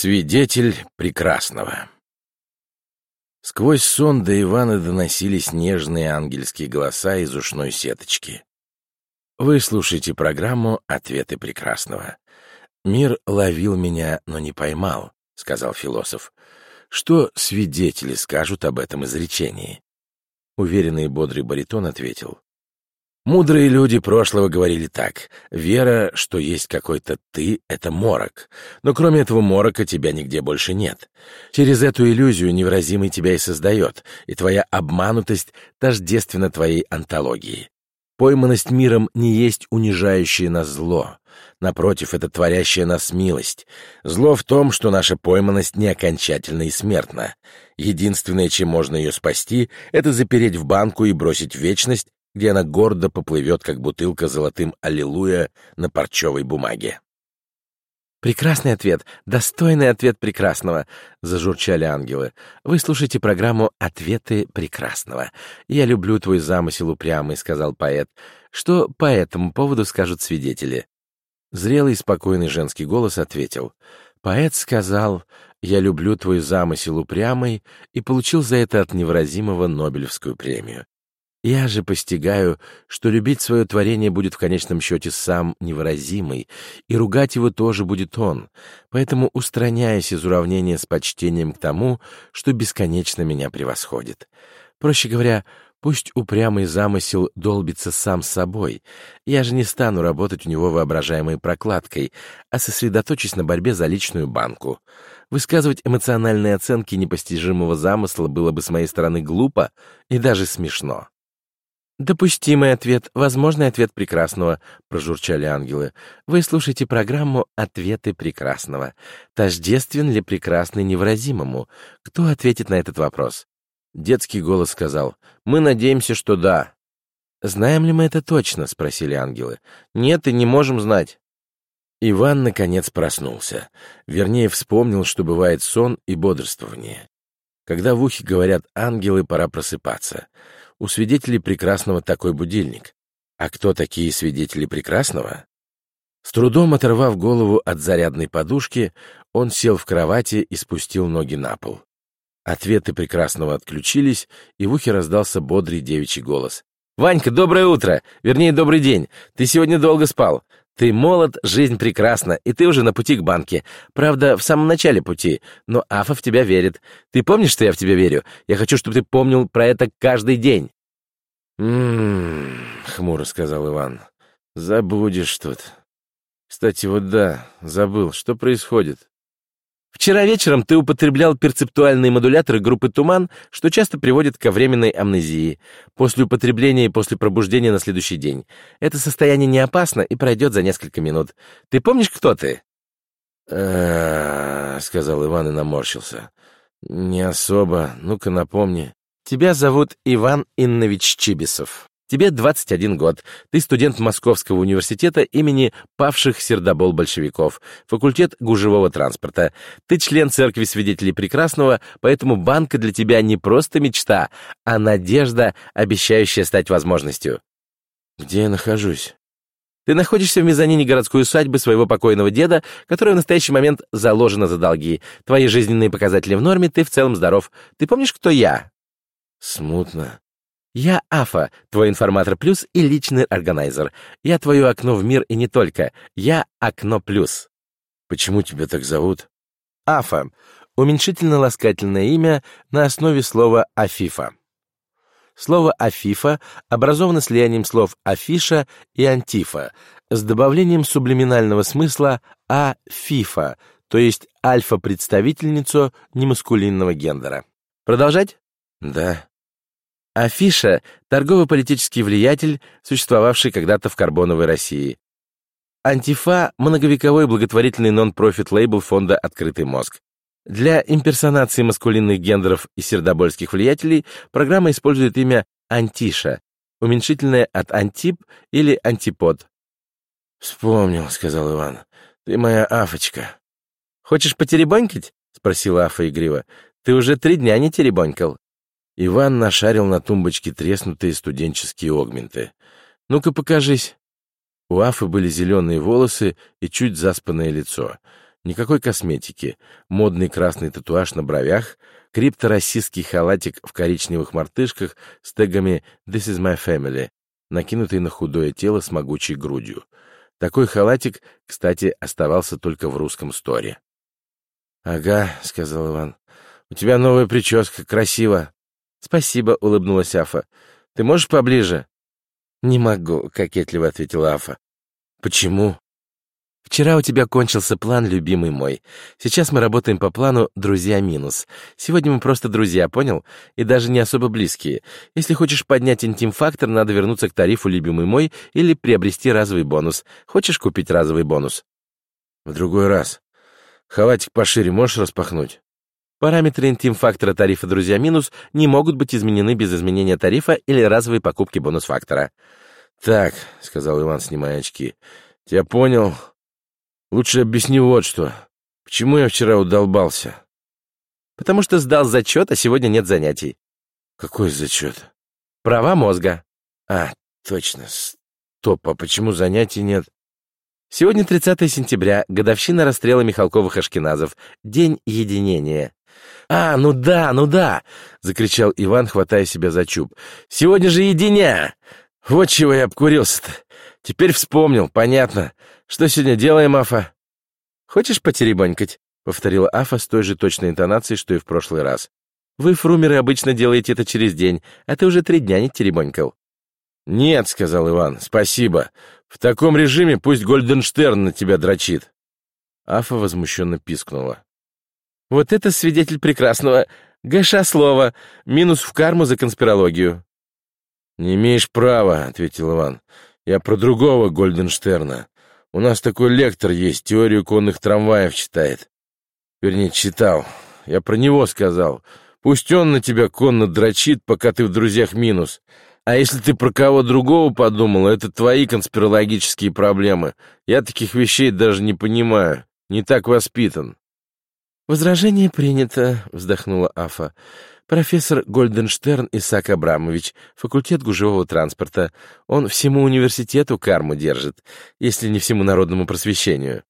Свидетель прекрасного. Сквозь сон до Ивана доносились нежные ангельские голоса из ушной сеточки. Вы слушаете программу «Ответы прекрасного». «Мир ловил меня, но не поймал», — сказал философ. Что свидетели скажут об этом изречении? Уверенный и бодрый баритон ответил. Мудрые люди прошлого говорили так. Вера, что есть какой-то ты — это морок. Но кроме этого морока тебя нигде больше нет. Через эту иллюзию невразимый тебя и создает, и твоя обманутость тождественна твоей антологии. Пойманность миром не есть унижающее нас зло. Напротив, это творящая нас милость. Зло в том, что наша пойманность не окончательна и смертна. Единственное, чем можно ее спасти, это запереть в банку и бросить в вечность, где она гордо поплывет, как бутылка золотым «Аллилуйя» на парчевой бумаге. «Прекрасный ответ, достойный ответ прекрасного», — зажурчали ангелы. «Вы слушаете программу «Ответы прекрасного». Я люблю твой замысел упрямый», — сказал поэт. «Что по этому поводу скажут свидетели?» Зрелый спокойный женский голос ответил. Поэт сказал «Я люблю твой замысел упрямый» и получил за это от невыразимого Нобелевскую премию. Я же постигаю, что любить свое творение будет в конечном счете сам невыразимый, и ругать его тоже будет он, поэтому устраняясь из уравнения с почтением к тому, что бесконечно меня превосходит. Проще говоря, пусть упрямый замысел долбится сам собой, я же не стану работать у него воображаемой прокладкой, а сосредоточусь на борьбе за личную банку. Высказывать эмоциональные оценки непостижимого замысла было бы с моей стороны глупо и даже смешно. «Допустимый ответ, возможный ответ прекрасного», — прожурчали ангелы. «Вы слушаете программу «Ответы прекрасного». Тождествен ли прекрасный невыразимому? Кто ответит на этот вопрос?» Детский голос сказал. «Мы надеемся, что да». «Знаем ли мы это точно?» — спросили ангелы. «Нет, и не можем знать». Иван, наконец, проснулся. Вернее, вспомнил, что бывает сон и бодрствование. Когда в ухе говорят «ангелы», пора просыпаться — у свидетелей прекрасного такой будильник. А кто такие свидетели прекрасного? С трудом оторвав голову от зарядной подушки, он сел в кровати и спустил ноги на пол. Ответы прекрасного отключились, и в ухе раздался бодрый девичий голос. «Ванька, доброе утро! Вернее, добрый день! Ты сегодня долго спал. Ты молод, жизнь прекрасна, и ты уже на пути к банке. Правда, в самом начале пути, но Афа в тебя верит. Ты помнишь, что я в тебя верю? Я хочу, чтобы ты помнил про это каждый день». «М-м-м», хмуро сказал Иван. «Забудешь тут. Кстати, вот да, забыл, что происходит?» Вчера вечером ты употреблял перцептуальные модуляторы группы «Туман», что часто приводит ко временной амнезии, после употребления и после пробуждения на следующий день. Это состояние не опасно и пройдет за несколько минут. Ты помнишь, кто ты? сказал Иван и наморщился. «Не особо. Ну-ка напомни». «Тебя зовут Иван Иннович Чибисов». Тебе 21 год. Ты студент Московского университета имени павших сердобол большевиков, факультет гужевого транспорта. Ты член Церкви Свидетелей Прекрасного, поэтому банка для тебя не просто мечта, а надежда, обещающая стать возможностью. Где я нахожусь? Ты находишься в мезонине городской усадьбы своего покойного деда, которая в настоящий момент заложена за долги. Твои жизненные показатели в норме, ты в целом здоров. Ты помнишь, кто я? Смутно. Я Афа, твой информатор плюс и личный органайзер. Я твое окно в мир и не только. Я окно плюс. Почему тебя так зовут? Афа. Уменьшительно-ласкательное имя на основе слова афифа. Слово афифа образовано слиянием слов афиша и антифа с добавлением сублиминального смысла афифа, то есть альфа-представительницу немаскулинного гендера. Продолжать? Да. Афиша — торгово-политический влиятель, существовавший когда-то в карбоновой России. Антифа — многовековой благотворительный нон-профит лейбл фонда «Открытый мозг». Для имперсонации маскулинных гендеров и сердобольских влиятелей программа использует имя «Антиша», уменьшительное от «антип» или «антипод». «Вспомнил», — сказал Иван. «Ты моя Афочка». «Хочешь потеребонькать?» — спросила Афа игриво. «Ты уже три дня не теребонькал». Иван нашарил на тумбочке треснутые студенческие огменты. «Ну-ка, покажись». У Афы были зеленые волосы и чуть заспанное лицо. Никакой косметики, модный красный татуаж на бровях, крипторасистский халатик в коричневых мартышках с тегами «This is my family», накинутый на худое тело с могучей грудью. Такой халатик, кстати, оставался только в русском сторе. «Ага», — сказал Иван, — «у тебя новая прическа, красиво». «Спасибо», — улыбнулась Афа. «Ты можешь поближе?» «Не могу», — кокетливо ответила Афа. «Почему?» Вчера у тебя кончился план, любимый мой. Сейчас мы работаем по плану «Друзья минус». Сегодня мы просто друзья, понял? И даже не особо близкие. Если хочешь поднять интим-фактор, надо вернуться к тарифу «Любимый мой» или приобрести разовый бонус. Хочешь купить разовый бонус? В другой раз. Халатик пошире можешь распахнуть? Параметры интим-фактора тарифа «Друзья минус» не могут быть изменены без изменения тарифа или разовой покупки бонус-фактора. «Так», — сказал Иван, снимая очки, — «тебя понял. Лучше объясни вот что. Почему я вчера удолбался? Потому что сдал зачет, а сегодня нет занятий. Какой зачет? Права мозга. А, точно. Стоп, а почему занятий нет? Сегодня 30 сентября, годовщина расстрела Михалковых-Ашкеназов, день единения. «А, ну да, ну да!» — закричал Иван, хватая себя за чуб. «Сегодня же единя! Вот чего я обкурился-то! Теперь вспомнил, понятно. Что сегодня делаем, Афа?» «Хочешь потеребонькать?» — повторила Афа с той же точной интонацией, что и в прошлый раз. «Вы, фрумеры, обычно делаете это через день, а ты уже три дня не теребонькал». «Нет», — сказал Иван, — «спасибо. В таком режиме пусть Гольденштерн на тебя дрочит». Афа возмущенно пискнула. «Вот это свидетель прекрасного. Гаша слово. Минус в карму за конспирологию». «Не имеешь права», — ответил Иван. «Я про другого Гольденштерна. У нас такой лектор есть, теорию конных трамваев читает. Вернее, читал. Я про него сказал. Пусть он на тебя конно дрочит, пока ты в друзьях минус. А если ты про кого другого подумал, это твои конспирологические проблемы. Я таких вещей даже не понимаю. Не так воспитан. «Возражение принято», — вздохнула Афа. Профессор Гольденштерн Исаак Абрамович, факультет гужевого транспорта. Он всему университету карму держит, если не всему народному просвещению.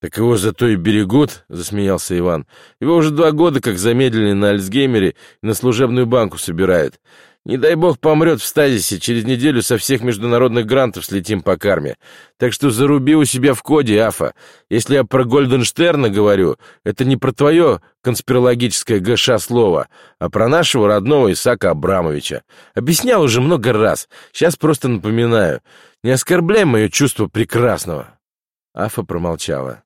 «Так его зато и берегут», — засмеялся Иван. «Его уже два года как замедлили на Альцгеймере и на служебную банку собирают. Не дай бог помрет в стазисе, через неделю со всех международных грантов слетим по карме. Так что заруби у себя в коде, Афа. Если я про Гольденштерна говорю, это не про твое конспирологическое ГШ слово, а про нашего родного Исака Абрамовича. Объяснял уже много раз, сейчас просто напоминаю. Не оскорбляй мое чувство прекрасного. Афа промолчала.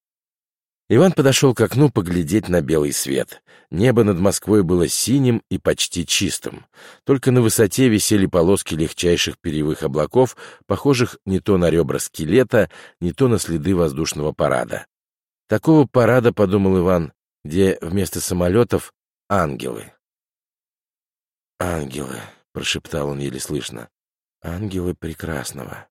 Иван подошел к окну поглядеть на белый свет. Небо над Москвой было синим и почти чистым. Только на высоте висели полоски легчайших перьевых облаков, похожих не то на ребра скелета, не то на следы воздушного парада. Такого парада, подумал Иван, где вместо самолетов — ангелы. «Ангелы», — прошептал он еле слышно, — «ангелы прекрасного».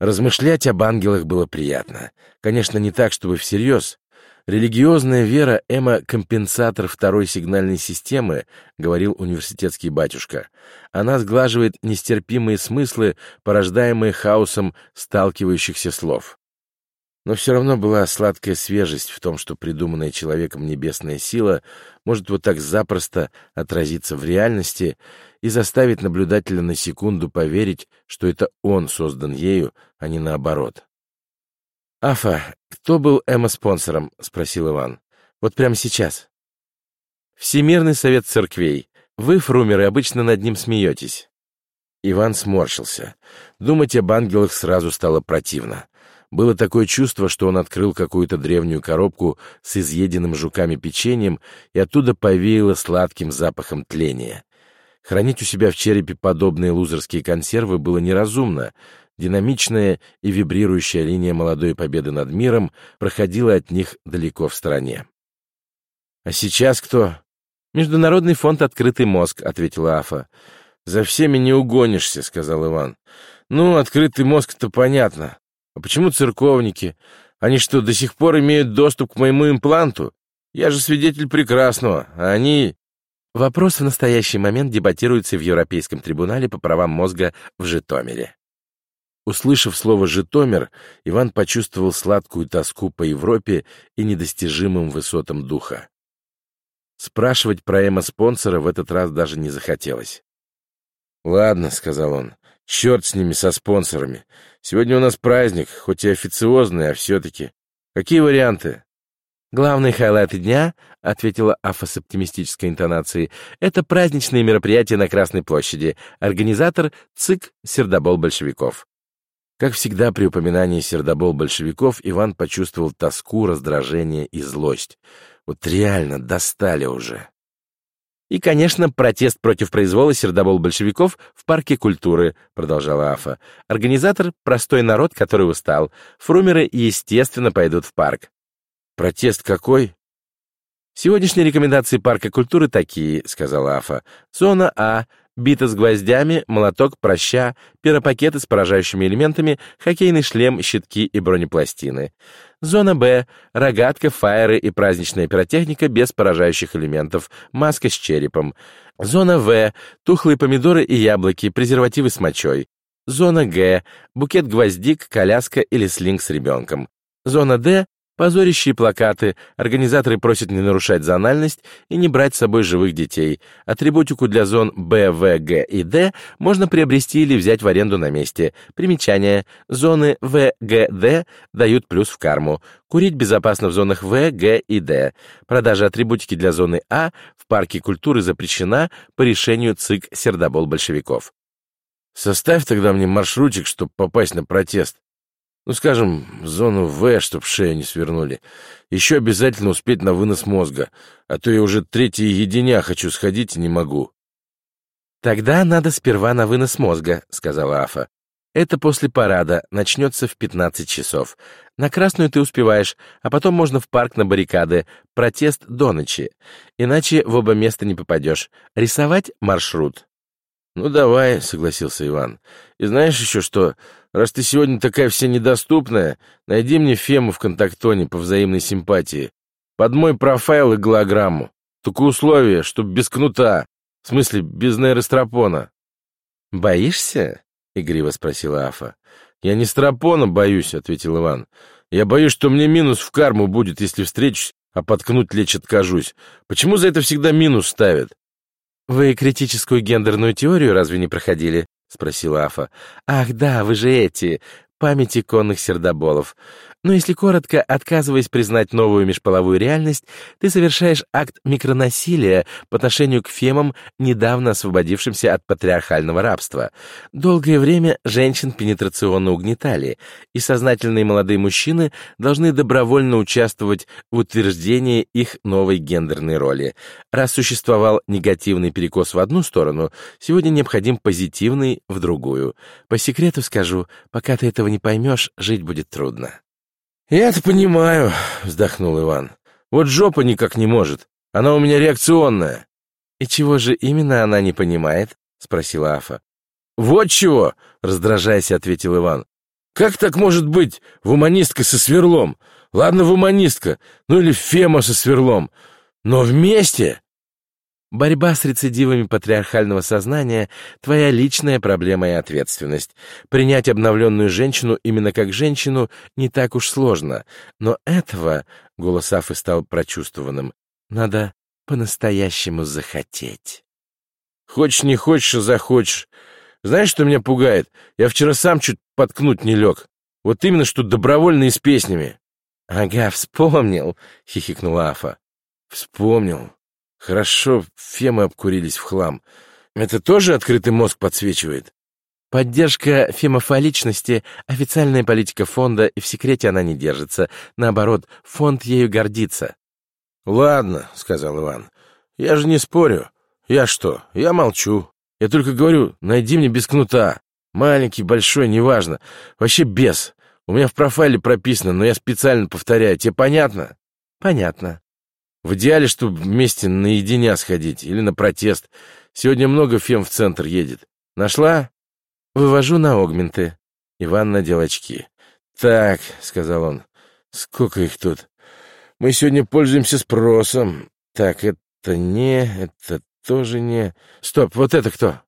Размышлять об ангелах было приятно. Конечно, не так, чтобы всерьез. Религиозная вера Эма — компенсатор второй сигнальной системы, говорил университетский батюшка. Она сглаживает нестерпимые смыслы, порождаемые хаосом сталкивающихся слов. Но все равно была сладкая свежесть в том, что придуманная человеком небесная сила может вот так запросто отразиться в реальности и заставить наблюдателя на секунду поверить, что это он создан ею, а не наоборот. «Афа, кто был Эмма-спонсором?» — спросил Иван. «Вот прямо сейчас». «Всемирный совет церквей. Вы, фрумеры, обычно над ним смеетесь». Иван сморщился. Думать об ангелах сразу стало противно. Было такое чувство, что он открыл какую-то древнюю коробку с изъеденным жуками печеньем, и оттуда повеяло сладким запахом тления. Хранить у себя в черепе подобные лузерские консервы было неразумно. Динамичная и вибрирующая линия молодой победы над миром проходила от них далеко в стороне. «А сейчас кто?» «Международный фонд «Открытый мозг», — ответила Афа. «За всеми не угонишься», — сказал Иван. «Ну, открытый мозг-то понятно. А почему церковники? Они что, до сих пор имеют доступ к моему импланту? Я же свидетель прекрасного, а они...» Вопрос в настоящий момент дебатируется в Европейском трибунале по правам мозга в Житомире. Услышав слово «Житомир», Иван почувствовал сладкую тоску по Европе и недостижимым высотам духа. Спрашивать про эмо-спонсора в этот раз даже не захотелось. «Ладно», — сказал он, — «черт с ними, со спонсорами. Сегодня у нас праздник, хоть и официозный, а все-таки. Какие варианты?» «Главные хайлайты дня», — ответила Афа с оптимистической интонацией, «это праздничные мероприятия на Красной площади. Организатор — ЦИК «Сердобол большевиков». Как всегда при упоминании сердобол большевиков, Иван почувствовал тоску, раздражение и злость. Вот реально достали уже. «И, конечно, протест против произвола сердобол большевиков в парке культуры», — продолжала Афа. «Организатор — простой народ, который устал. Фрумеры, естественно, пойдут в парк». «Протест какой?» «Сегодняшние рекомендации парка культуры такие», — сказала Афа. «Зона А бита с гвоздями, молоток, проща, пиропакеты с поражающими элементами, хоккейный шлем, щитки и бронепластины. Зона Б — рогатка, фаеры и праздничная пиротехника без поражающих элементов, маска с черепом. Зона В — тухлые помидоры и яблоки, презервативы с мочой. Зона Г — букет гвоздик, коляска или слинг с ребенком. Зона Д Позорящие плакаты, организаторы просят не нарушать зональность и не брать с собой живых детей. Атрибутику для зон Б, В, Г и Д можно приобрести или взять в аренду на месте. Примечание. Зоны В, Г, Д дают плюс в карму. Курить безопасно в зонах В, Г и Д. Продажа атрибутики для зоны А в парке культуры запрещена по решению ЦИК «Сердобол большевиков». Составь тогда мне маршрутик, чтобы попасть на протест. Ну, скажем, в зону В, чтоб шею не свернули. Еще обязательно успеть на вынос мозга, а то я уже третье единя хочу сходить и не могу. «Тогда надо сперва на вынос мозга», — сказала Афа. «Это после парада, начнется в 15 часов. На красную ты успеваешь, а потом можно в парк на баррикады. Протест до ночи. Иначе в оба места не попадешь. Рисовать маршрут». «Ну, давай», — согласился Иван. «И знаешь еще что? Раз ты сегодня такая вся недоступная, найди мне Фему в контактоне по взаимной симпатии. Под мой профайл и голограмму. Только условие, чтоб без кнута. В смысле, без нейростропона». «Боишься?» — игриво спросила Афа. «Я не стропона боюсь», — ответил Иван. «Я боюсь, что мне минус в карму будет, если встречусь, а подкнуть лечь откажусь. Почему за это всегда минус ставят? «Вы критическую гендерную теорию разве не проходили?» — спросила Афа. «Ах, да, вы же эти, памяти конных сердоболов. Но если коротко, отказываясь признать новую межполовую реальность, ты совершаешь акт микронасилия по отношению к фемам, недавно освободившимся от патриархального рабства. Долгое время женщин пенетрационно угнетали, и сознательные молодые мужчины должны добровольно участвовать в утверждении их новой гендерной роли. Раз существовал негативный перекос в одну сторону, сегодня необходим позитивный в другую. По секрету скажу, пока ты этого не поймешь, жить будет трудно. «Я-то понимаю», — вздохнул Иван. «Вот жопа никак не может. Она у меня реакционная». «И чего же именно она не понимает?» — спросила Афа. «Вот чего!» — раздражаясь, ответил Иван. «Как так может быть вуманистка со сверлом? Ладно, вуманистка, ну или фема со сверлом. Но вместе...» Борьба с рецидивами патриархального сознания — твоя личная проблема и ответственность. Принять обновленную женщину именно как женщину не так уж сложно. Но этого, — голос Афы стал прочувствованным, — надо по-настоящему захотеть. Хочешь, не хочешь, а захочешь. Знаешь, что меня пугает? Я вчера сам чуть подкнуть не лег. Вот именно, что добровольно и с песнями. — Ага, вспомнил, — хихикнула Афа. — Вспомнил. Хорошо, фемы обкурились в хлам. Это тоже открытый мозг подсвечивает? Поддержка фемофаличности — официальная политика фонда, и в секрете она не держится. Наоборот, фонд ею гордится. «Ладно», — сказал Иван, — «я же не спорю. Я что, я молчу. Я только говорю, найди мне без кнута. Маленький, большой, неважно. Вообще без. У меня в профайле прописано, но я специально повторяю. Тебе понятно?» «Понятно». В идеале, чтобы вместе наединя сходить или на протест. Сегодня много фем в центр едет. Нашла? Вывожу на огменты. Иван надел очки. «Так», — сказал он, — «сколько их тут? Мы сегодня пользуемся спросом. Так, это не, это тоже не... Стоп, вот это кто?»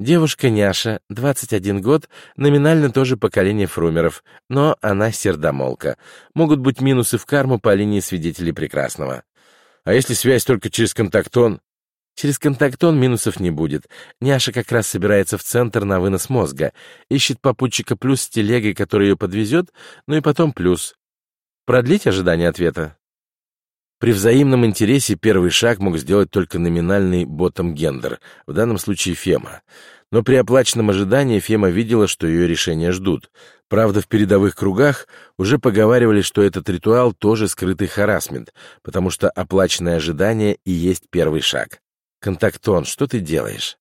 Девушка Няша, 21 год, номинально тоже поколение фрумеров, но она сердомолка. Могут быть минусы в карму по линии свидетелей прекрасного. А если связь только через контактон? Через контактон минусов не будет. Няша как раз собирается в центр на вынос мозга. Ищет попутчика плюс с телегой, который ее подвезет, ну и потом плюс. Продлить ожидание ответа? При взаимном интересе первый шаг мог сделать только номинальный ботом-гендер, в данном случае Фема. Но при оплаченном ожидании Фема видела, что ее решение ждут. Правда, в передовых кругах уже поговаривали, что этот ритуал тоже скрытый харасмент, потому что оплаченное ожидание и есть первый шаг. «Контактон, что ты делаешь?»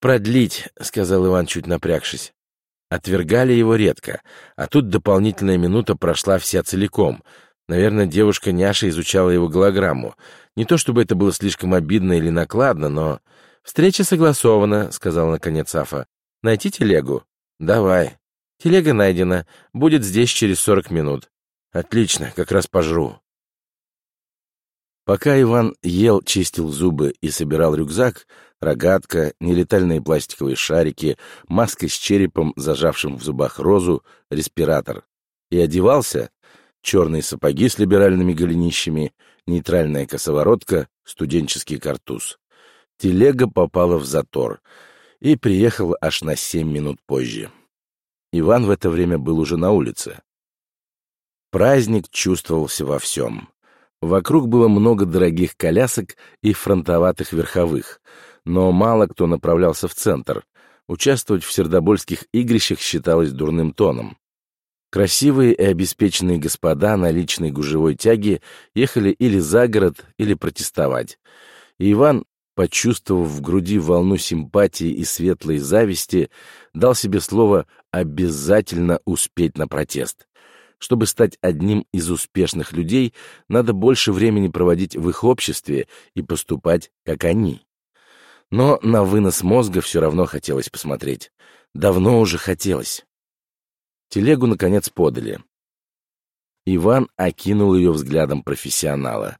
«Продлить», — сказал Иван, чуть напрягшись. Отвергали его редко, а тут дополнительная минута прошла вся целиком — Наверное, девушка Няша изучала его голограмму. Не то чтобы это было слишком обидно или накладно, но... «Встреча согласована», — сказал наконец Афа. «Найти телегу?» «Давай». «Телега найдена. Будет здесь через сорок минут». «Отлично, как раз пожру». Пока Иван ел, чистил зубы и собирал рюкзак, рогатка, нелетальные пластиковые шарики, маска с черепом, зажавшим в зубах розу, респиратор, и одевался, черные сапоги с либеральными голенищами, нейтральная косоворотка, студенческий картуз. Телега попала в затор и приехала аж на семь минут позже. Иван в это время был уже на улице. Праздник чувствовался во всем. Вокруг было много дорогих колясок и фронтоватых верховых, но мало кто направлялся в центр. Участвовать в сердобольских игрищах считалось дурным тоном. Красивые и обеспеченные господа на личной гужевой тяге ехали или за город, или протестовать. И Иван, почувствовав в груди волну симпатии и светлой зависти, дал себе слово «обязательно успеть на протест». Чтобы стать одним из успешных людей, надо больше времени проводить в их обществе и поступать, как они. Но на вынос мозга все равно хотелось посмотреть. Давно уже хотелось. Телегу, наконец, подали. Иван окинул ее взглядом профессионала.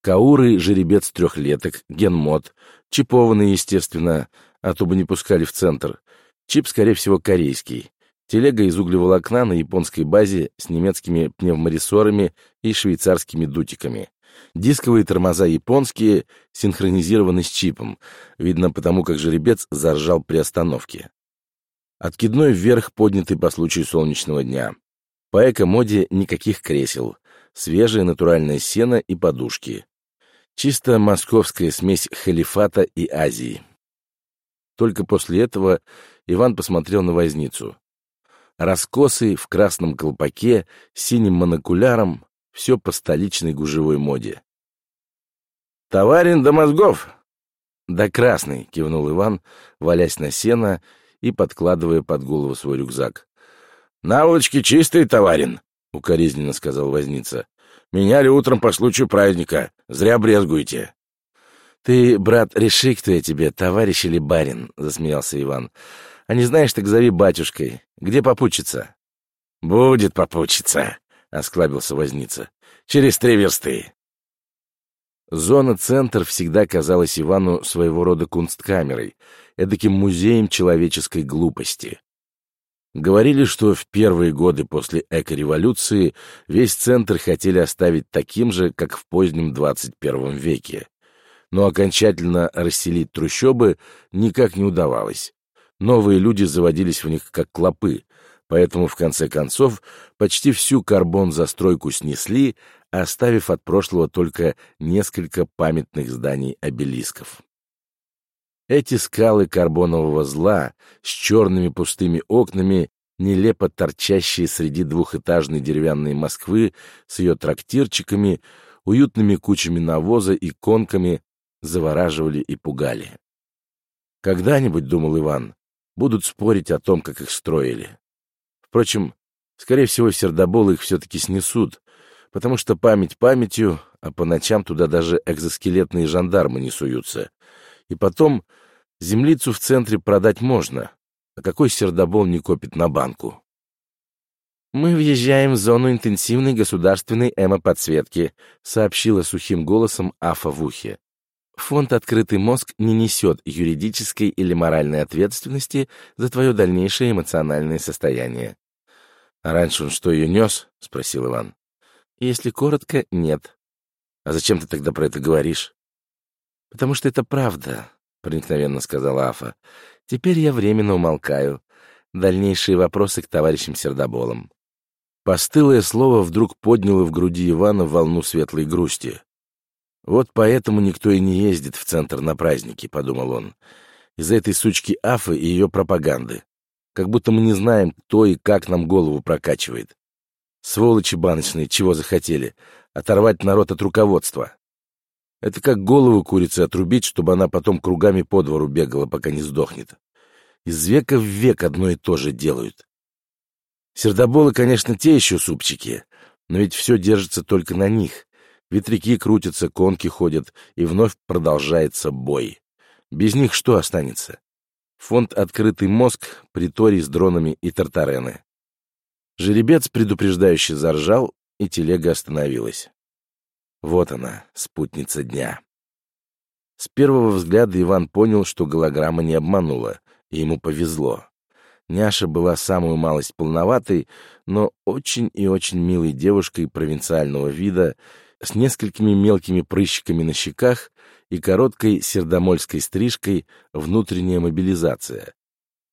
Кауры — жеребец трехлеток, генмод, чипованный, естественно, а то бы не пускали в центр. Чип, скорее всего, корейский. Телега из углеволокна на японской базе с немецкими пневморессорами и швейцарскими дутиками. Дисковые тормоза японские, синхронизированы с чипом. Видно потому, как жеребец заржал при остановке. Откидной вверх, поднятый по случаю солнечного дня. По эко-моде никаких кресел. Свежее натуральное сено и подушки. Чисто московская смесь халифата и Азии. Только после этого Иван посмотрел на возницу. Раскосый, в красном колпаке, синим монокуляром, все по столичной гужевой моде. «Товарин до мозгов!» «Да красный!» — кивнул Иван, валясь на сено и подкладывая под голову свой рюкзак. «Наволочки чистые, товарин!» — укоризненно сказал возница. «Меняли утром по случаю праздника. Зря брезгуете». «Ты, брат, реши, кто я тебе, товарищ или барин», — засмеялся Иван. «А не знаешь, так зови батюшкой. Где попутчица?» «Будет попутчица», — осклабился возница. «Через три версты». Зона-центр всегда казалась Ивану своего рода кунсткамерой, эдаким музеем человеческой глупости. Говорили, что в первые годы после эко-революции весь центр хотели оставить таким же, как в позднем 21 веке. Но окончательно расселить трущобы никак не удавалось. Новые люди заводились в них как клопы, поэтому в конце концов почти всю карбон-застройку снесли, оставив от прошлого только несколько памятных зданий-обелисков. Эти скалы карбонового зла с черными пустыми окнами, нелепо торчащие среди двухэтажной деревянной Москвы с ее трактирчиками, уютными кучами навоза и конками, завораживали и пугали. Когда-нибудь, думал Иван, будут спорить о том, как их строили. Впрочем, скорее всего, сердоболы их все-таки снесут, потому что память памятью, а по ночам туда даже экзоскелетные жандармы не суются. И потом, землицу в центре продать можно, а какой сердобол не копит на банку? «Мы въезжаем в зону интенсивной государственной эмо-подсветки», сообщила сухим голосом Афа в ухе. Фонд «Открытый мозг» не несет юридической или моральной ответственности за твое дальнейшее эмоциональное состояние. «А раньше он что, ее нес?» — спросил Иван. «Если коротко, нет». «А зачем ты тогда про это говоришь?» «Потому что это правда», — проникновенно сказала Афа. «Теперь я временно умолкаю. Дальнейшие вопросы к товарищам Сердоболам». Постылое слово вдруг подняло в груди Ивана волну светлой грусти. «Вот поэтому никто и не ездит в центр на праздники», — подумал он. «Из-за этой сучки Афы и ее пропаганды. Как будто мы не знаем, кто и как нам голову прокачивает. Сволочи баночные, чего захотели? Оторвать народ от руководства. Это как голову курицы отрубить, чтобы она потом кругами по двору бегала, пока не сдохнет. Из века в век одно и то же делают. Сердоболы, конечно, те еще супчики, но ведь все держится только на них. Ветряки крутятся, конки ходят, и вновь продолжается бой. Без них что останется? Фонд «Открытый мозг», приторий с дронами и тартарены. Жеребец предупреждающе заржал, и телега остановилась. Вот она, спутница дня. С первого взгляда Иван понял, что голограмма не обманула, и ему повезло. Няша была самую малость полноватой, но очень и очень милой девушкой провинциального вида с несколькими мелкими прыщиками на щеках и короткой сердомольской стрижкой внутренняя мобилизация.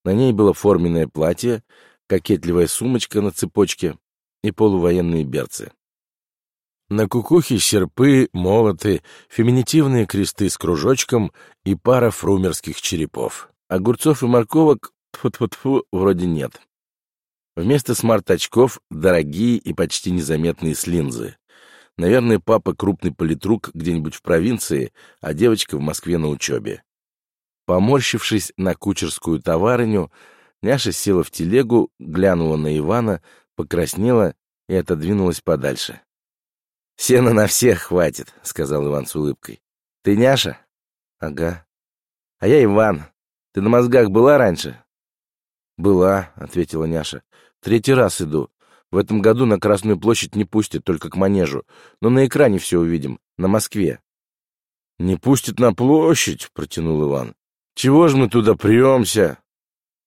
На ней было форменное платье, кокетливая сумочка на цепочке и полувоенные берцы. На кукухе серпы, молоты, феминитивные кресты с кружочком и пара фрумерских черепов. Огурцов и морковок тьфу вроде нет. Вместо смарт-очков дорогие и почти незаметные слинзы. Наверное, папа крупный политрук где-нибудь в провинции, а девочка в Москве на учебе. Поморщившись на кучерскую товарыню, Няша села в телегу, глянула на Ивана, покраснела и отодвинулась подальше. «Сена на всех хватит», — сказал Иван с улыбкой. «Ты Няша?» «Ага». «А я Иван. Ты на мозгах была раньше?» «Была», — ответила Няша. «Третий раз иду. В этом году на Красную площадь не пустят, только к манежу. Но на экране все увидим. На Москве. «Не пустят на площадь», — протянул Иван. «Чего же мы туда премся?»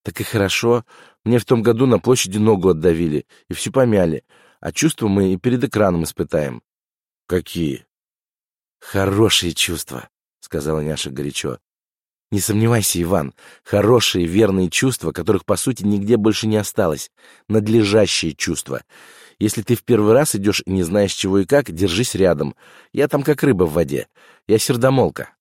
«Так и хорошо. Мне в том году на площади ногу отдавили и всю помяли. А чувства мы и перед экраном испытаем». «Какие?» «Хорошие чувства», — сказала Няша горячо. Не сомневайся, Иван, хорошие, верные чувства, которых, по сути, нигде больше не осталось. Надлежащие чувства. Если ты в первый раз идешь и не знаешь чего и как, держись рядом. Я там как рыба в воде. Я сердомолка.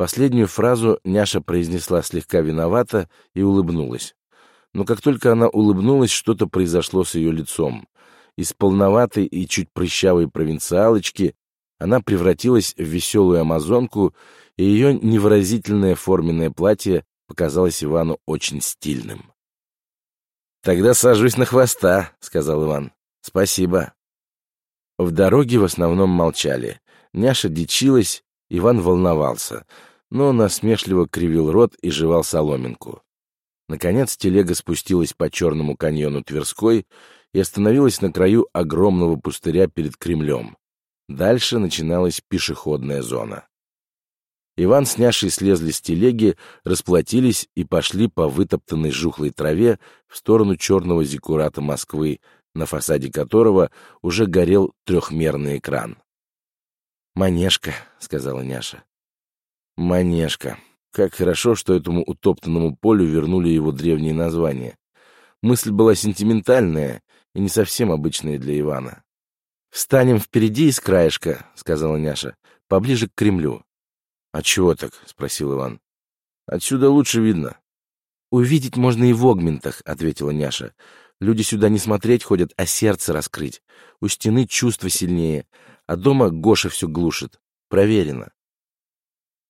Последнюю фразу Няша произнесла слегка виновато и улыбнулась. Но как только она улыбнулась, что-то произошло с ее лицом. Из полноватой и чуть прыщавой провинциалочки она превратилась в веселую амазонку и ее невыразительное форменное платье показалось Ивану очень стильным. «Тогда сажусь на хвоста», — сказал Иван. «Спасибо». В дороге в основном молчали. Няша дичилась, Иван волновался, но насмешливо кривил рот и жевал соломинку. Наконец телега спустилась по черному каньону Тверской и остановилась на краю огромного пустыря перед Кремлем. Дальше начиналась пешеходная зона. Иван с Няшей слезли с телеги, расплатились и пошли по вытоптанной жухлой траве в сторону черного зиккурата Москвы, на фасаде которого уже горел трехмерный экран. «Манежка», — сказала Няша. «Манежка. Как хорошо, что этому утоптанному полю вернули его древние названия. Мысль была сентиментальная и не совсем обычная для Ивана. «Встанем впереди из краешка», — сказала Няша, — «поближе к Кремлю. «А чего так?» — спросил Иван. «Отсюда лучше видно». «Увидеть можно и в огментах», — ответила Няша. «Люди сюда не смотреть ходят, а сердце раскрыть. У стены чувства сильнее, а дома Гоша все глушит. Проверено».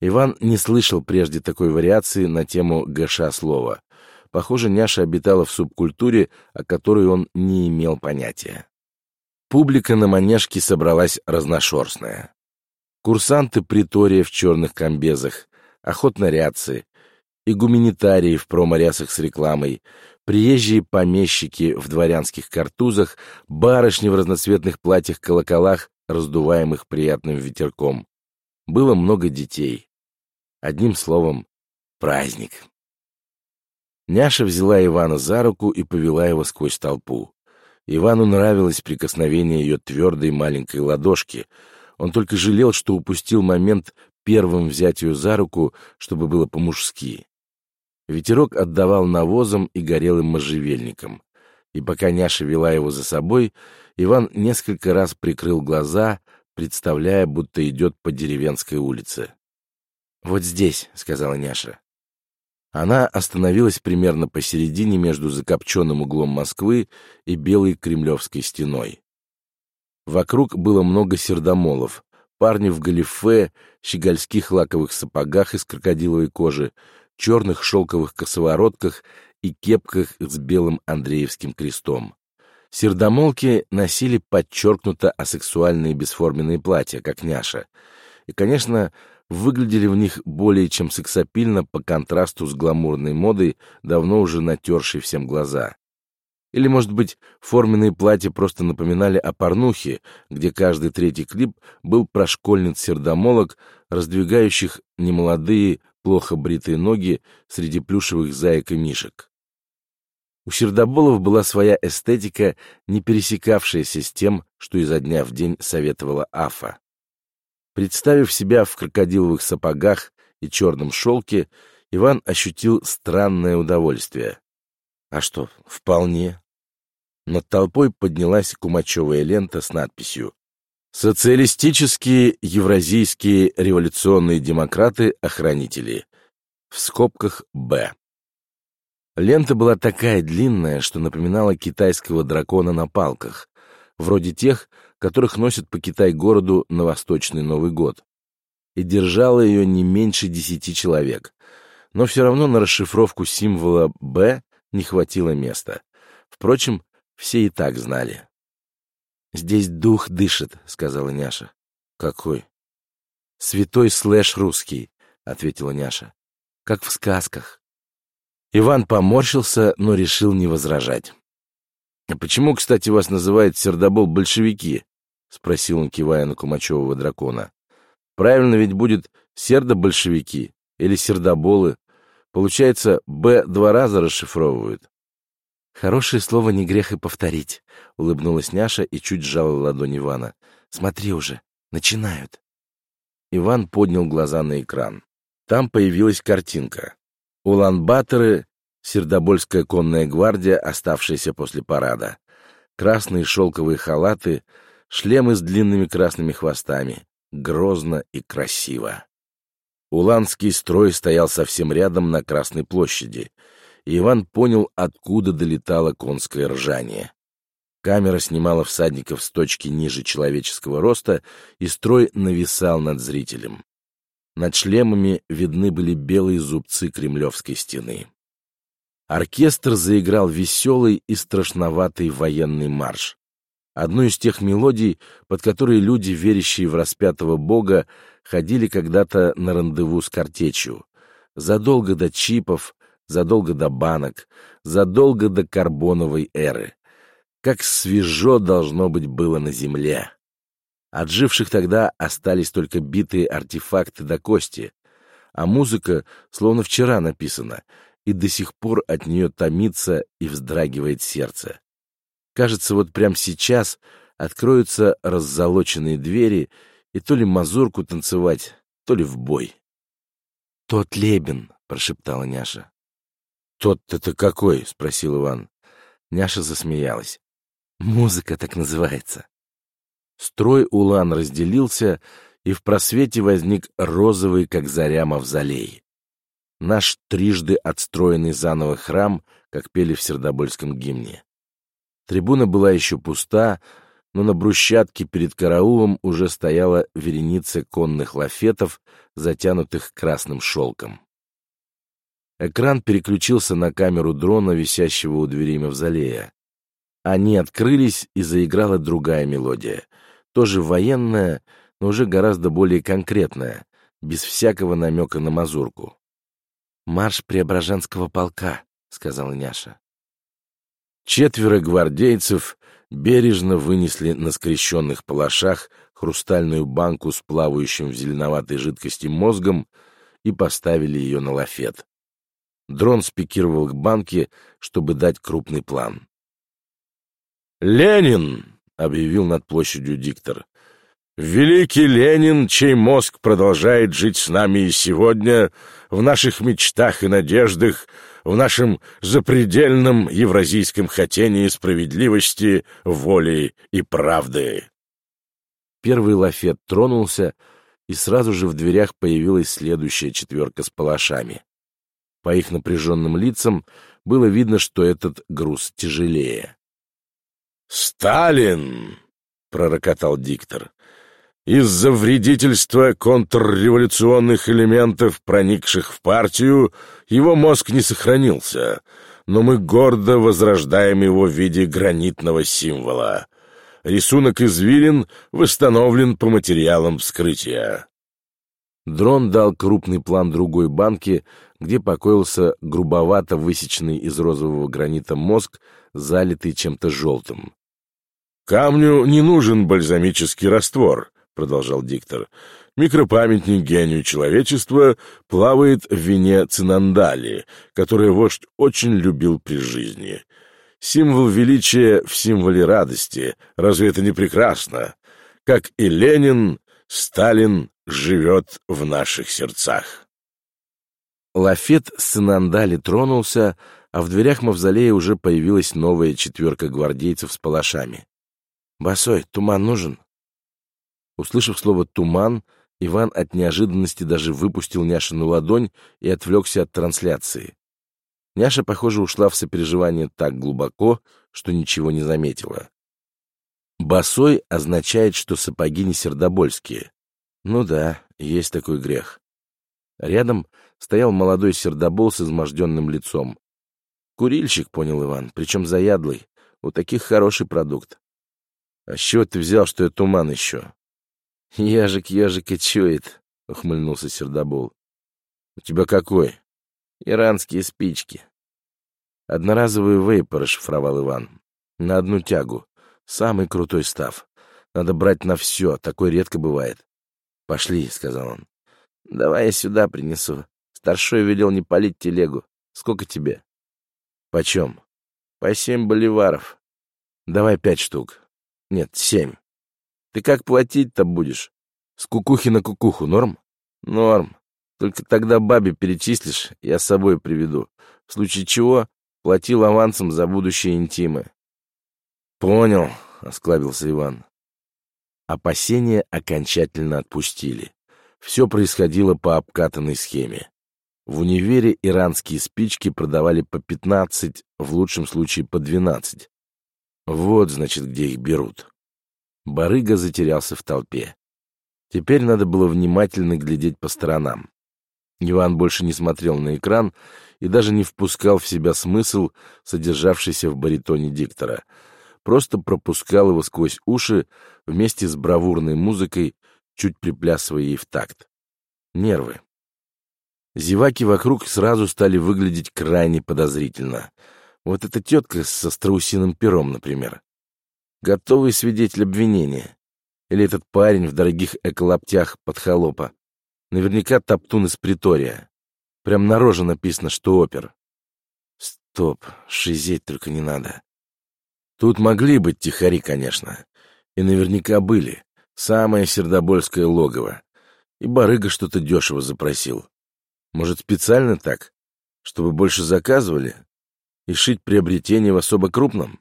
Иван не слышал прежде такой вариации на тему ГШ слова. Похоже, Няша обитала в субкультуре, о которой он не имел понятия. Публика на манежке собралась разношерстная. Курсанты притория в черных комбезах, охотнорядцы, и гуманитарии в проморясах с рекламой, приезжие помещики в дворянских картузах, барышни в разноцветных платьях-колоколах, раздуваемых приятным ветерком. было много детей. Одним словом, праздник. Няша взяла Ивана за руку и повела его сквозь толпу. Ивану нравилось прикосновение ее твердой маленькой ладошки. Он только жалел, что упустил момент первым взять ее за руку, чтобы было по-мужски. Ветерок отдавал навозом и горелым можжевельником. И пока Няша вела его за собой, Иван несколько раз прикрыл глаза, представляя, будто идет по деревенской улице. «Вот здесь», — сказала Няша. Она остановилась примерно посередине между закопченным углом Москвы и белой кремлевской стеной. Вокруг было много сердомолов, парни в галифе, щегольских лаковых сапогах из крокодиловой кожи, черных шелковых косоворотках и кепках с белым Андреевским крестом. Сердомолки носили подчеркнуто асексуальные бесформенные платья, как няша. И, конечно, выглядели в них более чем сексапильно по контрасту с гламурной модой, давно уже натершей всем глаза. Или, может быть, форменные платья просто напоминали о порнухе, где каждый третий клип был про школьниц-сердомолок, раздвигающих немолодые, плохо бритые ноги среди плюшевых заек и мишек. У сердоболов была своя эстетика, не пересекавшаяся с тем, что изо дня в день советовала Афа. Представив себя в крокодиловых сапогах и черном шелке, Иван ощутил странное удовольствие. А что, вполне. Над толпой поднялась кумачевая лента с надписью «Социалистические евразийские революционные демократы-охранители». В скобках «Б». Лента была такая длинная, что напоминала китайского дракона на палках, вроде тех, которых носят по Китай-городу на Восточный Новый год. И держало ее не меньше десяти человек. Но все равно на расшифровку символа «Б» не хватило места. Впрочем, все и так знали. «Здесь дух дышит», — сказала Няша. «Какой?» «Святой слэш русский», — ответила Няша. «Как в сказках». Иван поморщился, но решил не возражать. «А почему, кстати, вас называют сердобол большевики?» — спросил он, кивая на Кумачевого дракона. «Правильно ведь будет сердобольшевики или сердоболы. Получается, «Б» два раза расшифровывают». «Хорошее слово не грех и повторить», — улыбнулась Няша и чуть сжала ладонь Ивана. «Смотри уже, начинают». Иван поднял глаза на экран. Там появилась картинка. Улан-Баторы Сердобольская конная гвардия, оставшаяся после парада. Красные шелковые халаты, шлемы с длинными красными хвостами. Грозно и красиво. Уланский строй стоял совсем рядом на Красной площади, и Иван понял, откуда долетало конское ржание. Камера снимала всадников с точки ниже человеческого роста, и строй нависал над зрителем. Над шлемами видны были белые зубцы кремлевской стены. Оркестр заиграл веселый и страшноватый военный марш. Одну из тех мелодий, под которые люди, верящие в распятого бога, ходили когда-то на рандеву с картечью. Задолго до чипов, задолго до банок, задолго до карбоновой эры. Как свежо должно быть было на земле. От живших тогда остались только битые артефакты до кости, а музыка словно вчера написана — и до сих пор от нее томится и вздрагивает сердце. Кажется, вот прямо сейчас откроются раззолоченные двери, и то ли мазурку танцевать, то ли в бой. «Тот Лебен», — прошептала Няша. «Тот-то какой?» — спросил Иван. Няша засмеялась. «Музыка так называется». Строй Улан разделился, и в просвете возник розовый, как заря, мавзолей наш трижды отстроенный заново храм, как пели в Сердобольском гимне. Трибуна была еще пуста, но на брусчатке перед караулом уже стояла вереница конных лафетов, затянутых красным шелком. Экран переключился на камеру дрона, висящего у двери мавзолея. Они открылись, и заиграла другая мелодия. Тоже военная, но уже гораздо более конкретная, без всякого намека на мазурку. «Марш Преображенского полка», — сказала Няша. Четверо гвардейцев бережно вынесли на скрещенных палашах хрустальную банку с плавающим в зеленоватой жидкости мозгом и поставили ее на лафет. Дрон спикировал к банке, чтобы дать крупный план. «Ленин!» — объявил над площадью диктор. «Великий Ленин, чей мозг продолжает жить с нами и сегодня, в наших мечтах и надеждах, в нашем запредельном евразийском хотении справедливости, воли и правды». Первый лафет тронулся, и сразу же в дверях появилась следующая четверка с палашами. По их напряженным лицам было видно, что этот груз тяжелее. «Сталин!» — пророкотал диктор. «Из-за вредительства контрреволюционных элементов, проникших в партию, его мозг не сохранился, но мы гордо возрождаем его в виде гранитного символа. Рисунок извилин восстановлен по материалам вскрытия». Дрон дал крупный план другой банки, где покоился грубовато высеченный из розового гранита мозг, залитый чем-то желтым. «Камню не нужен бальзамический раствор», — продолжал диктор. «Микропамятник гению человечества плавает в вине цинандали, которое вождь очень любил при жизни. Символ величия в символе радости. Разве это не прекрасно? Как и Ленин, Сталин живет в наших сердцах». Лафет цинандали тронулся, а в дверях мавзолея уже появилась новая четверка гвардейцев с палашами. «Босой, туман нужен?» Услышав слово «туман», Иван от неожиданности даже выпустил Няшину ладонь и отвлекся от трансляции. Няша, похоже, ушла в сопереживание так глубоко, что ничего не заметила. «Босой» означает, что сапоги не сердобольские. Ну да, есть такой грех. Рядом стоял молодой сердобол с изможденным лицом. Курильщик, понял Иван, причем заядлый. У таких хороший продукт. «А с чего ты взял, что я туман еще?» «Яжик ежика чует», — ухмыльнулся Сердобол. «У тебя какой?» «Иранские спички». «Одноразовый вейп», — расшифровал Иван. «На одну тягу. Самый крутой став. Надо брать на все, такое редко бывает». «Пошли», — сказал он. «Давай я сюда принесу. Старшой велел не палить телегу. Сколько тебе?» «Почем?» «По семь боливаров». «Давай пять штук». Нет, семь. Ты как платить-то будешь? С кукухи на кукуху, норм? Норм. Только тогда бабе перечислишь, я с собой приведу. В случае чего, платил авансом за будущие интимы. Понял, осклабился Иван. Опасения окончательно отпустили. Все происходило по обкатанной схеме. В универе иранские спички продавали по 15, в лучшем случае по 12. Вот, значит, где их берут. Барыга затерялся в толпе. Теперь надо было внимательно глядеть по сторонам. Иван больше не смотрел на экран и даже не впускал в себя смысл, содержавшийся в баритоне диктора. Просто пропускал его сквозь уши вместе с бравурной музыкой, чуть приплясывая ей в такт. Нервы. Зеваки вокруг сразу стали выглядеть крайне подозрительно — вот эта тетка со страусиным пером, например. Готовый свидетель обвинения. Или этот парень в дорогих эколаптях под холопа. Наверняка топтун из притория. Прям на роже написано, что опер. Стоп, шизеть только не надо. Тут могли быть тихари, конечно. И наверняка были. Самое сердобольское логово. И барыга что-то дешево запросил. Может, специально так? Чтобы больше заказывали? и шить приобретение в особо крупном?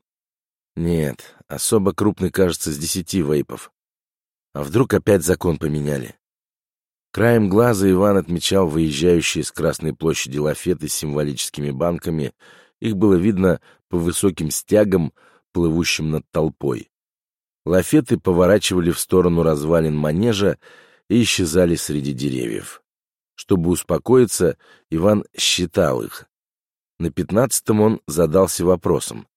Нет, особо крупный, кажется, с десяти вейпов. А вдруг опять закон поменяли? Краем глаза Иван отмечал выезжающие с Красной площади лафеты с символическими банками. Их было видно по высоким стягам, плывущим над толпой. Лафеты поворачивали в сторону развалин манежа и исчезали среди деревьев. Чтобы успокоиться, Иван считал их. На пятнадцатом он задался вопросом,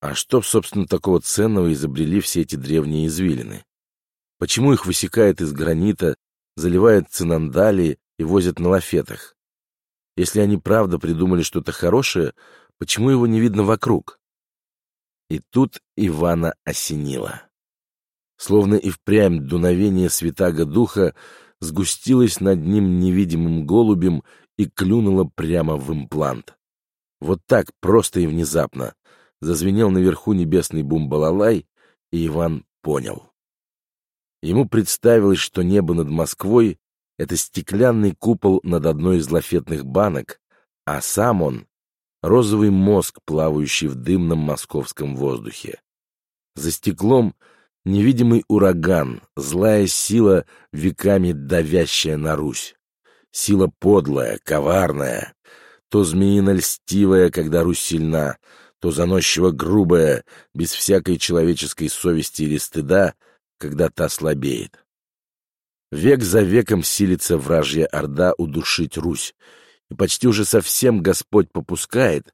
а что, собственно, такого ценного изобрели все эти древние извилины? Почему их высекают из гранита, заливают цинандалии и возят на лафетах? Если они правда придумали что-то хорошее, почему его не видно вокруг? И тут Ивана осенило. Словно и впрямь дуновение святаго духа сгустилось над ним невидимым голубем и клюнуло прямо в имплант. Вот так, просто и внезапно, зазвенел наверху небесный бум-балалай, и Иван понял. Ему представилось, что небо над Москвой — это стеклянный купол над одной из лафетных банок, а сам он — розовый мозг, плавающий в дымном московском воздухе. За стеклом — невидимый ураган, злая сила, веками давящая на Русь. Сила подлая, коварная, то змеино-льстивая, когда Русь сильна, то заносчиво грубая, без всякой человеческой совести или стыда, когда та слабеет. Век за веком силится вражья орда удушить Русь, и почти уже совсем Господь попускает,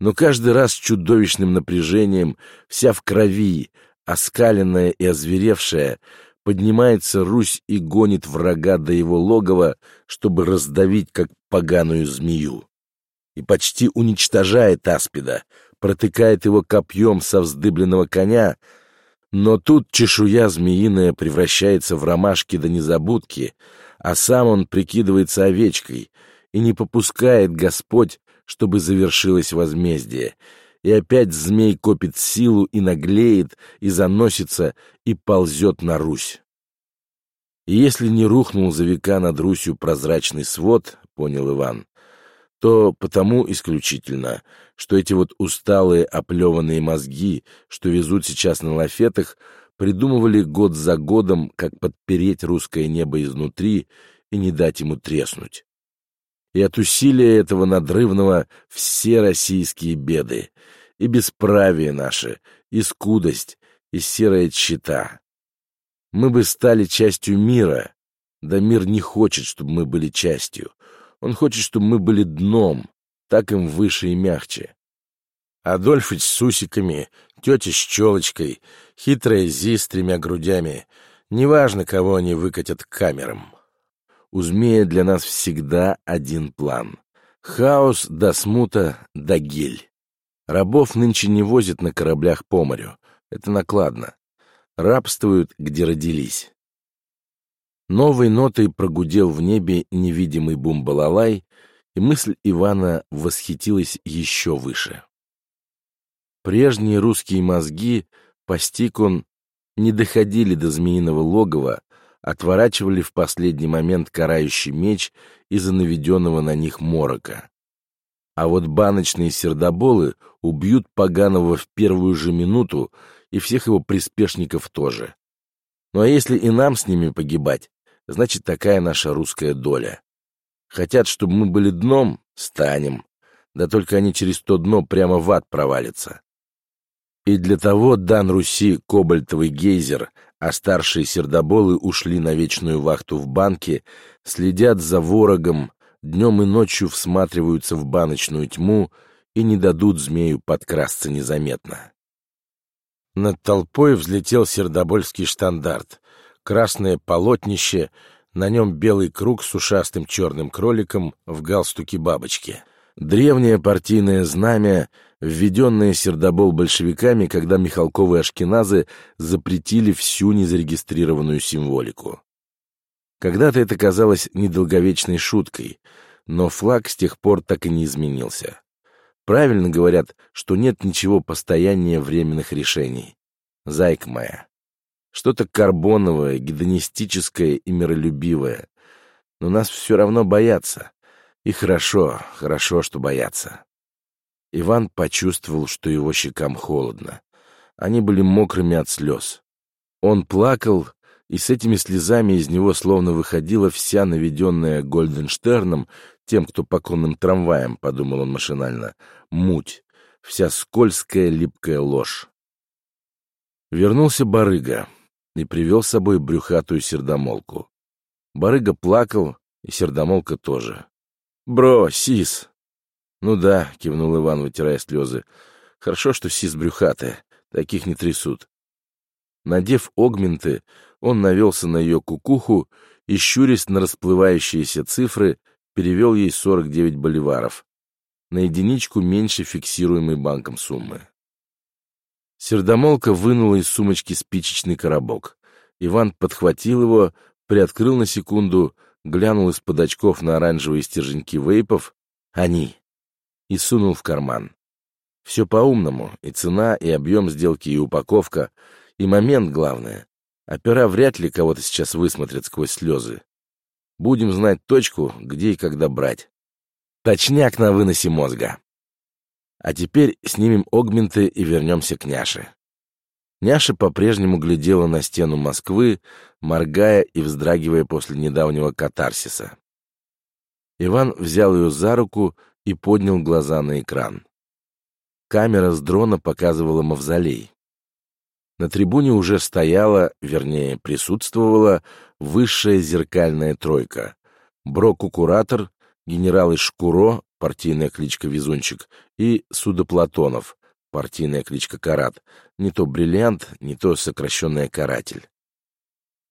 но каждый раз чудовищным напряжением, вся в крови, оскаленная и озверевшая, поднимается Русь и гонит врага до его логова, чтобы раздавить, как поганую змею. И почти уничтожает Аспида, протыкает его копьем со вздыбленного коня, но тут чешуя змеиная превращается в ромашки до незабудки, а сам он прикидывается овечкой, и не попускает Господь, чтобы завершилось возмездие, и опять змей копит силу и наглеет, и заносится, и ползет на Русь. И если не рухнул за века над Русью прозрачный свод, понял Иван, то потому исключительно, что эти вот усталые оплеванные мозги, что везут сейчас на лафетах, придумывали год за годом, как подпереть русское небо изнутри и не дать ему треснуть. И от усилия этого надрывного все российские беды, и бесправие наше, и скудость, и серая тщета. Мы бы стали частью мира, да мир не хочет, чтобы мы были частью. Он хочет, чтобы мы были дном, так им выше и мягче. Адольфыч с усиками, тетя с челочкой, хитрая Зи с тремя грудями. Неважно, кого они выкатят к камерам. У змея для нас всегда один план. Хаос до смута до гель. Рабов нынче не возят на кораблях по морю. Это накладно. Рабствуют, где родились. Новой нотой прогудел в небе невидимый бум-балалай, и мысль Ивана восхитилась еще выше. Прежние русские мозги, постиг он, не доходили до змеиного логова, отворачивали в последний момент карающий меч из-за наведенного на них морока. А вот баночные сердоболы убьют Поганого в первую же минуту и всех его приспешников тоже. Ну а если и нам с ними погибать, Значит, такая наша русская доля. Хотят, чтобы мы были дном — станем. Да только они через то дно прямо в ад провалятся. И для того дан Руси кобальтовый гейзер, а старшие сердоболы ушли на вечную вахту в банке, следят за ворогом, днем и ночью всматриваются в баночную тьму и не дадут змею подкрасться незаметно. Над толпой взлетел сердобольский штандарт, красное полотнище, на нем белый круг с ушастым черным кроликом в галстуке бабочки. Древнее партийное знамя, введенное сердобол большевиками, когда Михалковы Ашкеназы запретили всю незарегистрированную символику. Когда-то это казалось недолговечной шуткой, но флаг с тех пор так и не изменился. Правильно говорят, что нет ничего постояннее временных решений. Зайка моя. Что-то карбоновое, гедонистическое и миролюбивое. Но нас все равно боятся. И хорошо, хорошо, что боятся. Иван почувствовал, что его щекам холодно. Они были мокрыми от слез. Он плакал, и с этими слезами из него словно выходила вся наведенная Гольденштерном, тем, кто по конным трамваям, подумал он машинально, муть, вся скользкая липкая ложь. Вернулся барыга и привел с собой брюхатую сердомолку. Барыга плакал, и сердомолка тоже. «Бро, сис!» «Ну да», — кивнул Иван, вытирая слезы. «Хорошо, что сис брюхатая, таких не трясут». Надев огменты, он навелся на ее кукуху и, щурясь на расплывающиеся цифры, перевел ей 49 боливаров, на единичку меньше фиксируемой банком суммы. Сердомолка вынула из сумочки спичечный коробок. Иван подхватил его, приоткрыл на секунду, глянул из-под очков на оранжевые стерженьки вейпов. Они. И сунул в карман. Все по-умному, и цена, и объем сделки, и упаковка, и момент главное. Опера вряд ли кого-то сейчас высмотрят сквозь слезы. Будем знать точку, где и когда брать. Точняк на выносе мозга. А теперь снимем огменты и вернемся к Няше. Няша по-прежнему глядела на стену Москвы, моргая и вздрагивая после недавнего катарсиса. Иван взял ее за руку и поднял глаза на экран. Камера с дрона показывала мавзолей. На трибуне уже стояла, вернее, присутствовала высшая зеркальная тройка. Брокукуратор, генерал Ишкуро, партийная кличка Везунчик, и Судоплатонов, партийная кличка Карат, не то бриллиант, не то сокращенная каратель.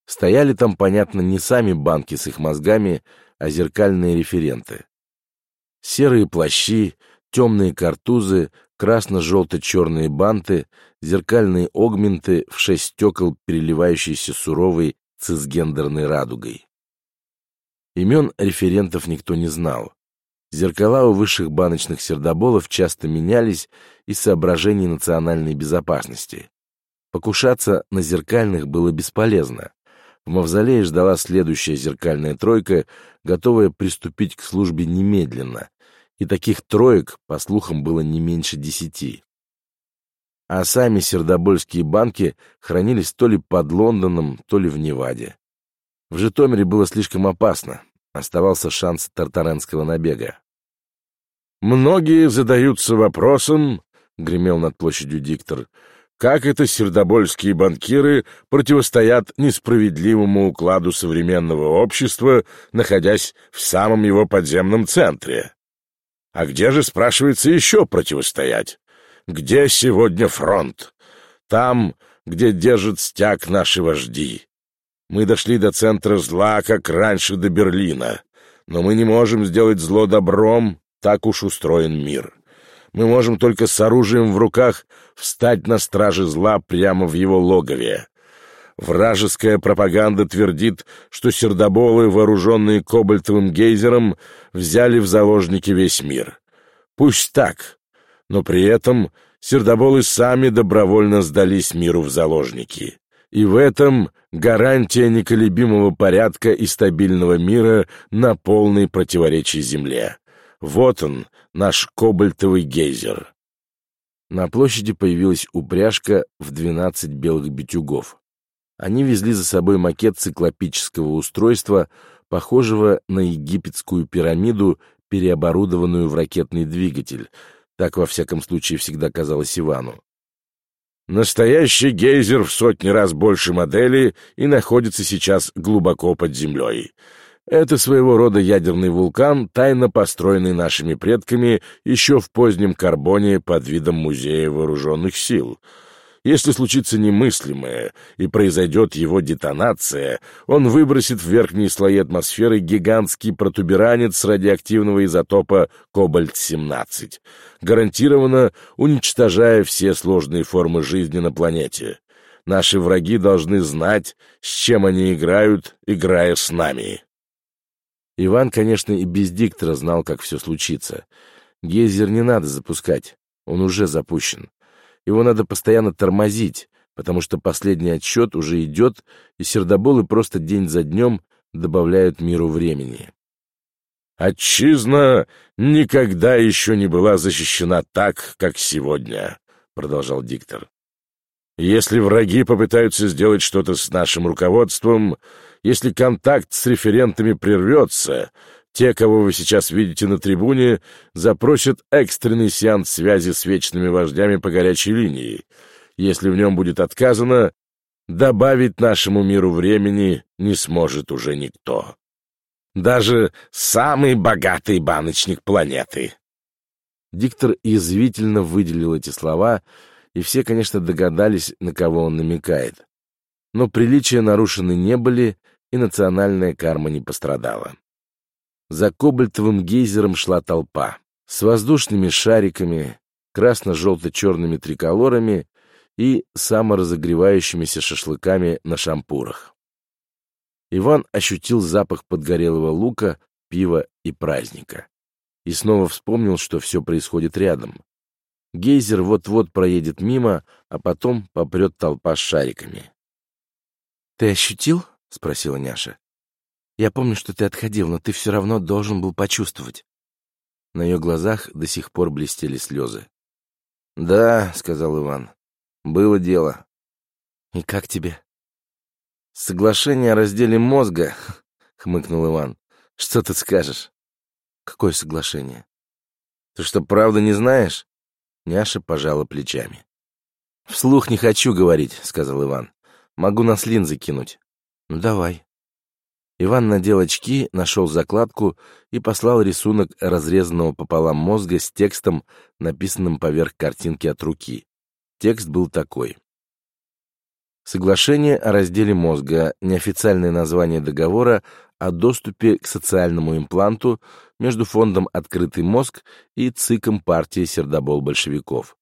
Стояли там, понятно, не сами банки с их мозгами, а зеркальные референты. Серые плащи, темные картузы, красно-желто-черные банты, зеркальные огменты в шесть стекол, переливающиеся суровой цисгендерной радугой. Имен референтов никто не знал. Зеркала у высших баночных сердоболов часто менялись из соображений национальной безопасности. Покушаться на зеркальных было бесполезно. В мавзолее ждала следующая зеркальная тройка, готовая приступить к службе немедленно. И таких троек, по слухам, было не меньше десяти. А сами сердобольские банки хранились то ли под Лондоном, то ли в Неваде. В Житомире было слишком опасно, оставался шанс тартаренского набега. «Многие задаются вопросом, — гремел над площадью диктор, — как это сердобольские банкиры противостоят несправедливому укладу современного общества, находясь в самом его подземном центре? А где же, спрашивается, еще противостоять? Где сегодня фронт? Там, где держат стяг наши вожди. Мы дошли до центра зла, как раньше до Берлина. Но мы не можем сделать зло добром, так уж устроен мир. Мы можем только с оружием в руках встать на страже зла прямо в его логове. Вражеская пропаганда твердит, что сердоболы, вооруженные кобальтовым гейзером, взяли в заложники весь мир. Пусть так, но при этом сердоболы сами добровольно сдались миру в заложники. И в этом гарантия неколебимого порядка и стабильного мира на полной противоречии Земле. Вот он, наш кобальтовый гейзер. На площади появилась упряжка в двенадцать белых битюгов. Они везли за собой макет циклопического устройства, похожего на египетскую пирамиду, переоборудованную в ракетный двигатель. Так, во всяком случае, всегда казалось Ивану. Настоящий гейзер в сотни раз больше модели и находится сейчас глубоко под землей. Это своего рода ядерный вулкан, тайно построенный нашими предками еще в позднем карбоне под видом музея вооруженных сил — если случится немыслимое и произойдет его детонация, он выбросит в верхние слои атмосферы гигантский протуберанец радиоактивного изотопа кобальт-17, гарантированно уничтожая все сложные формы жизни на планете. Наши враги должны знать, с чем они играют, играя с нами. Иван, конечно, и без диктора знал, как все случится. Гейзер не надо запускать, он уже запущен. Его надо постоянно тормозить, потому что последний отсчет уже идет, и сердоболы просто день за днем добавляют миру времени. «Отчизна никогда еще не была защищена так, как сегодня», — продолжал диктор. «Если враги попытаются сделать что-то с нашим руководством, если контакт с референтами прервется, те, кого вы сейчас видите на трибуне, запросят экстренный сеанс связи с вечными вождями по горячей линии. Если в нем будет отказано, добавить нашему миру времени не сможет уже никто. Даже самый богатый баночник планеты. Диктор язвительно выделил эти слова, и все, конечно, догадались, на кого он намекает. Но приличия нарушены не были, и национальная карма не пострадала. За кобальтовым гейзером шла толпа. С воздушными шариками, красно-желто-черными триколорами и саморазогревающимися шашлыками на шампурах. Иван ощутил запах подгорелого лука, пива и праздника. И снова вспомнил, что все происходит рядом. Гейзер вот-вот проедет мимо, а потом попрет толпа с шариками. «Ты ощутил?» — спросила Няша. «Я помню, что ты отходил, но ты все равно должен был почувствовать». На ее глазах до сих пор блестели слезы. «Да», — сказал Иван, — «было дело». «И как тебе?» «Соглашение о разделе мозга», — хмыкнул Иван. «Что ты скажешь?» «Какое соглашение?» «Ты что, правда не знаешь?» Няша пожала плечами. «Вслух не хочу говорить», — сказал Иван. «Могу нас линзы кинуть». «Ну, давай». Иван надел очки, нашел закладку и послал рисунок разрезанного пополам мозга с текстом, написанным поверх картинки от руки. Текст был такой. Соглашение о разделе мозга, неофициальное название договора о доступе к социальному импланту между фондом «Открытый мозг» и ЦИКом партии сердобол-большевиков.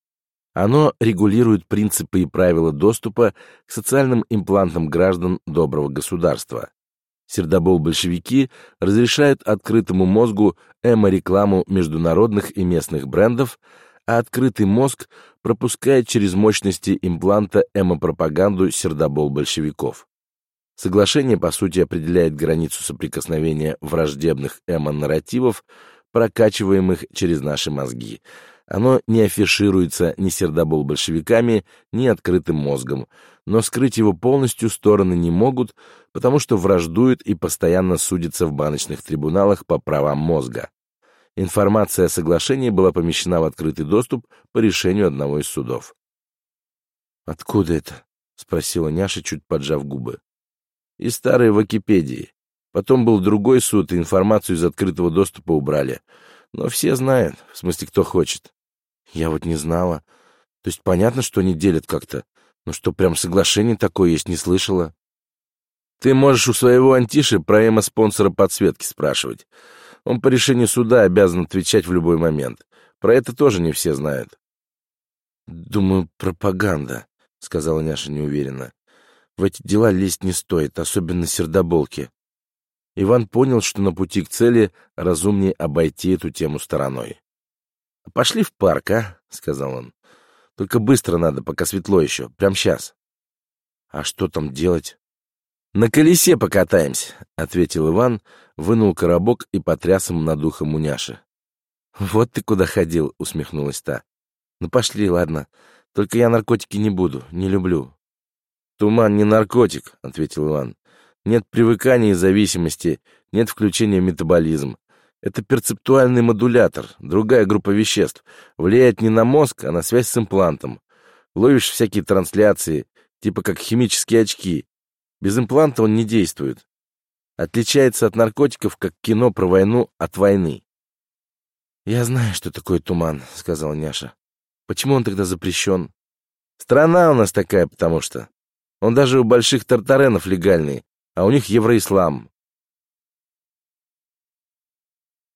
Оно регулирует принципы и правила доступа к социальным имплантам граждан доброго государства. Сердобол-большевики разрешают открытому мозгу эмо-рекламу международных и местных брендов, а открытый мозг пропускает через мощности импланта эмо-пропаганду сердобол-большевиков. Соглашение, по сути, определяет границу соприкосновения враждебных эмо-нарративов, прокачиваемых через наши мозги. Оно не афишируется ни сердобол-большевиками, ни открытым мозгом, но скрыть его полностью стороны не могут, потому что враждуют и постоянно судятся в баночных трибуналах по правам мозга. Информация о соглашении была помещена в открытый доступ по решению одного из судов. «Откуда это?» — спросила Няша, чуть поджав губы. «Из старой Википедии. Потом был другой суд, и информацию из открытого доступа убрали. Но все знают, в смысле, кто хочет». «Я вот не знала. То есть понятно, что они делят как-то, но что прям соглашение такое есть, не слышала». «Ты можешь у своего антиши про эмо-спонсора подсветки спрашивать. Он по решению суда обязан отвечать в любой момент. Про это тоже не все знают. «Думаю, пропаганда», — сказала Няша неуверенно. «В эти дела лезть не стоит, особенно сердоболки». Иван понял, что на пути к цели разумнее обойти эту тему стороной. «Пошли в парк, а?» — сказал он. «Только быстро надо, пока светло еще, прямо сейчас». «А что там делать?» «На колесе покатаемся», — ответил Иван, вынул коробок и потряс им над ухом у Няши. «Вот ты куда ходил», — усмехнулась та. «Ну пошли, ладно. Только я наркотики не буду, не люблю». «Туман не наркотик», — ответил Иван. «Нет привыкания и зависимости, нет включения метаболизм. Это перцептуальный модулятор, другая группа веществ. Влияет не на мозг, а на связь с имплантом. Ловишь всякие трансляции, типа как химические очки, без импланта он не действует. Отличается от наркотиков, как кино про войну от войны. «Я знаю, что такое туман», — сказал Няша. «Почему он тогда запрещен?» «Страна у нас такая, потому что. Он даже у больших тартаренов легальный, а у них евроислам.